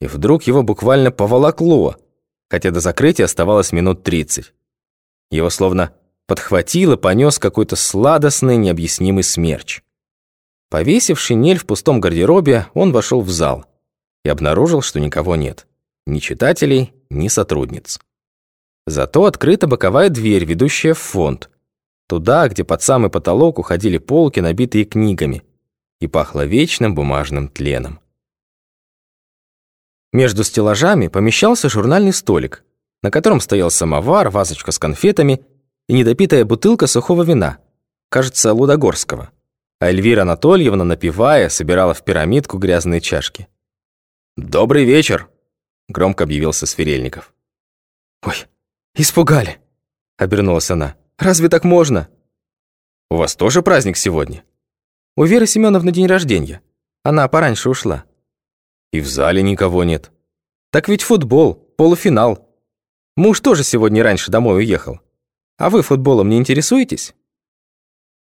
И вдруг его буквально поволокло, хотя до закрытия оставалось минут тридцать. Его словно подхватил и понес какой-то сладостный, необъяснимый смерч. Повесив шинель в пустом гардеробе, он вошел в зал и обнаружил, что никого нет. Ни читателей, ни сотрудниц. Зато открыта боковая дверь, ведущая в фонд. Туда, где под самый потолок уходили полки, набитые книгами, и пахло вечным бумажным тленом. Между стеллажами помещался журнальный столик, на котором стоял самовар, вазочка с конфетами и недопитая бутылка сухого вина, кажется, Лудогорского. А Эльвира Анатольевна, напивая, собирала в пирамидку грязные чашки. «Добрый вечер!» — громко объявился Сверельников. «Ой, испугали!» — обернулась она. «Разве так можно?» «У вас тоже праздник сегодня?» «У Веры Семеновны день рождения. Она пораньше ушла». «И в зале никого нет». «Так ведь футбол, полуфинал. Муж тоже сегодня раньше домой уехал. А вы футболом не интересуетесь?»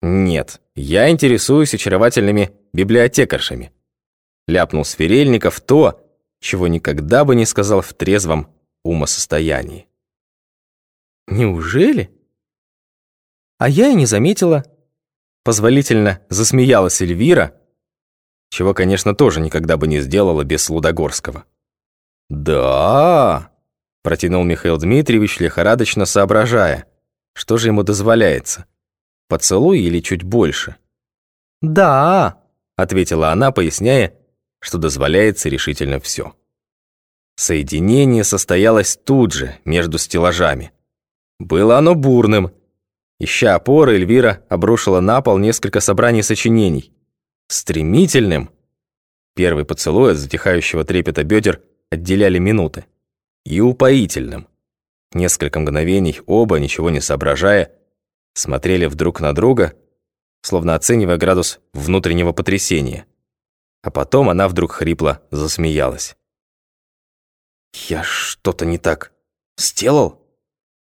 «Нет, я интересуюсь очаровательными библиотекаршами», ляпнул Сверельников то, чего никогда бы не сказал в трезвом умосостоянии. «Неужели?» «А я и не заметила». Позволительно засмеялась Эльвира, чего, конечно, тоже никогда бы не сделала без Лудогорского. «Да!» – протянул Михаил Дмитриевич, лихорадочно соображая, что же ему дозволяется, поцелуй или чуть больше. «Да!» – ответила она, поясняя, что дозволяется решительно все. Соединение состоялось тут же, между стеллажами. Было оно бурным. Ища опоры, Эльвира обрушила на пол несколько собраний сочинений. Стремительным. Первый поцелуй от затихающего трепета бедер отделяли минуты. И упоительным. Несколько мгновений оба, ничего не соображая, смотрели вдруг на друга, словно оценивая градус внутреннего потрясения. А потом она вдруг хрипло засмеялась. «Я что-то не так сделал?»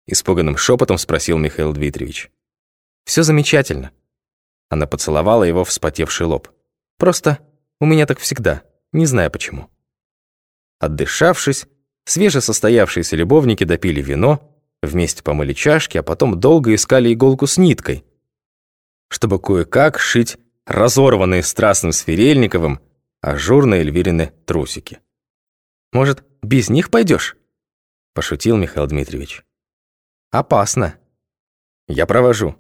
Испуганным шепотом спросил Михаил Дмитриевич. «Все замечательно». Она поцеловала его вспотевший лоб. «Просто у меня так всегда, не знаю почему». Отдышавшись, свежесостоявшиеся любовники допили вино, вместе помыли чашки, а потом долго искали иголку с ниткой, чтобы кое-как шить разорванные страстным Сферельниковым ажурные Эльвирины трусики. «Может, без них пойдешь? пошутил Михаил Дмитриевич. «Опасно. Я провожу.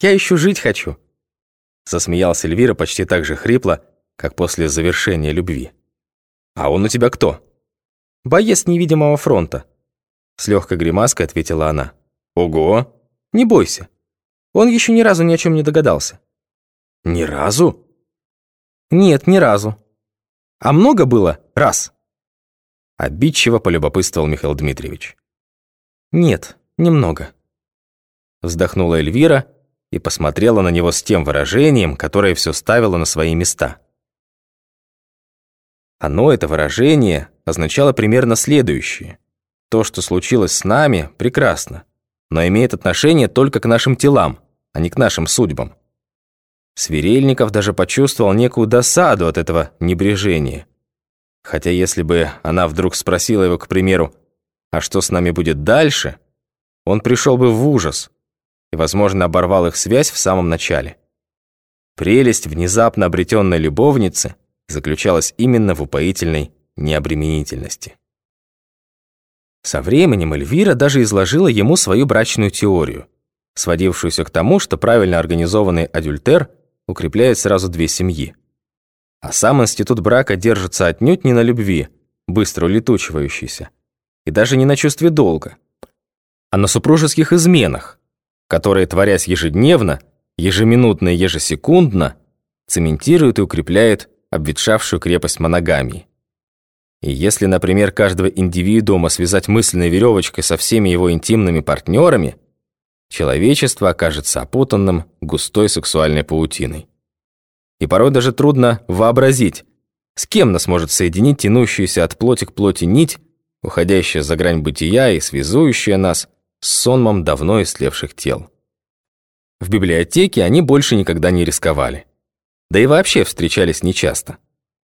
Я еще жить хочу», засмеялась Эльвира почти так же хрипло, как после завершения любви. «А он у тебя кто?» «Боец невидимого фронта», с легкой гримаской ответила она. «Ого! Не бойся. Он еще ни разу ни о чем не догадался». Ни разу? Нет, ни разу. А много было? Раз. Обидчиво полюбопытствовал Михаил Дмитриевич. Нет, немного. Вздохнула Эльвира и посмотрела на него с тем выражением, которое все ставило на свои места. Оно, это выражение, означало примерно следующее. То, что случилось с нами, прекрасно, но имеет отношение только к нашим телам, а не к нашим судьбам. Сверельников даже почувствовал некую досаду от этого небрежения. Хотя если бы она вдруг спросила его, к примеру, «А что с нами будет дальше?», он пришел бы в ужас и, возможно, оборвал их связь в самом начале. Прелесть внезапно обретенной любовницы заключалась именно в упоительной необременительности. Со временем Эльвира даже изложила ему свою брачную теорию, сводившуюся к тому, что правильно организованный адюльтер – укрепляет сразу две семьи. А сам институт брака держится отнюдь не на любви, быстро улетучивающейся, и даже не на чувстве долга, а на супружеских изменах, которые, творясь ежедневно, ежеминутно и ежесекундно, цементируют и укрепляют обветшавшую крепость моногамии. И если, например, каждого индивидуума связать мысленной веревочкой со всеми его интимными партнерами – человечество окажется опутанным густой сексуальной паутиной. И порой даже трудно вообразить, с кем нас может соединить тянущаяся от плоти к плоти нить, уходящая за грань бытия и связующая нас с сонмом давно истлевших тел. В библиотеке они больше никогда не рисковали. Да и вообще встречались нечасто.